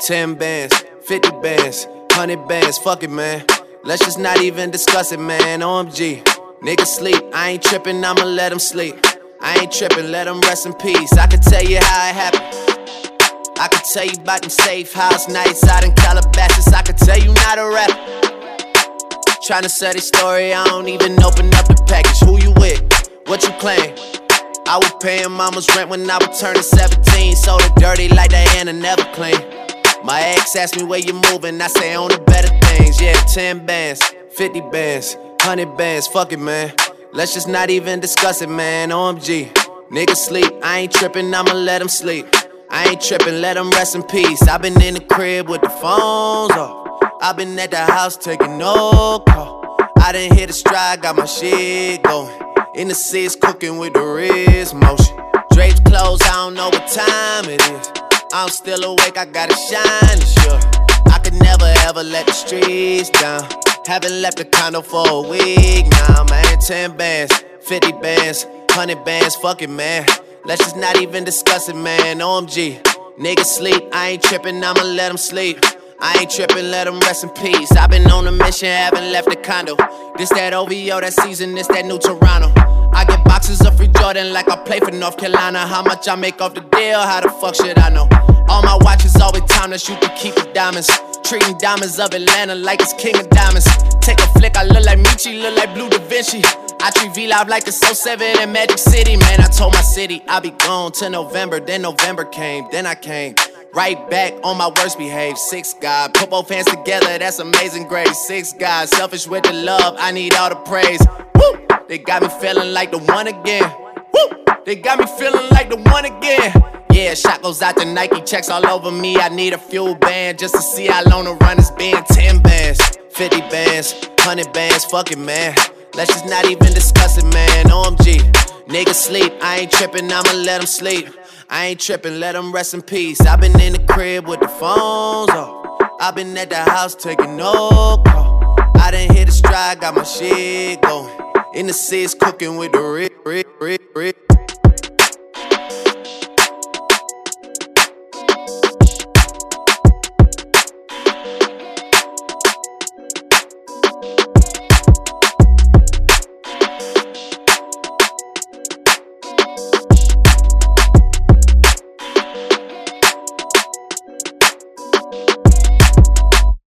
10 bands, 50 bands, 100 bands, fuck it, man. Let's just not even discuss it, man. OMG. Niggas sleep, I ain't trippin', I'ma let them sleep. I ain't trippin', let them rest in peace. I can tell you how it happened. I can tell you about them safe house nights out in Calabasas. I can tell you not a rap. Tryna sell this story, I don't even open up the package. Who you with? What you claim? I was paying mama's rent when I was turning 17. So it dirty like Diana, never clean. My ex asked me where you moving, I say on the better things. Yeah, 10 bands, 50 bands, 100 bands, fuck it, man. Let's just not even discuss it, man. OMG. Niggas sleep, I ain't trippin', I'ma let them sleep. I ain't trippin', let them rest in peace. i been in the crib with the phones off. i been at the house taking no call. I didn't hit a stride, got my shit going. In the seats, cooking with the wrist motion. Drapes closed, I don't know what time it is. I'm still awake, I gotta shine, sure. I could never ever let the streets down. Haven't left the condo for a week now, man. 10 bands, 50 bands, 100 bands, fuck it, man. Let's just not even discuss it, man. OMG. Niggas sleep, I ain't trippin', I'ma let them sleep. I ain't trippin', let them rest in peace. I've been on a mission, haven't left the condo. This that OVO, that season, this that new Toronto. Jordan like I play for North Carolina. How much I make off the deal? How the fuck should I know? All my watches always timeless, you can keep the diamonds. Treating diamonds of Atlanta like it's king of diamonds. Take a flick, I look like Michi, look like Blue Da Vinci. I treat V Live like it's 07 in Magic City. Man, I told my city I'll be gone till November. Then November came, then I came. Right back on my worst behaved. Six God, put both hands together, that's amazing grace. Six God, selfish with the love, I need all the praise. Woo! They got me feeling like the one again. They got me feeling like the one again. Yeah, shot goes out to Nike, checks all over me. I need a FuelBand just to see how long the run has been. 10 bands, 50 bands, 100 bands, fuck it, man. Let's just not even discuss it, man. OMG. Niggas sleep, I ain't trippin', I'ma let them sleep. I ain't trippin', let them rest in peace. i been in the crib with the phones off. i been at the house taking no call. I didn't hit a stride, got my shit going. In the seats cooking with the rip, rip, rip, rip.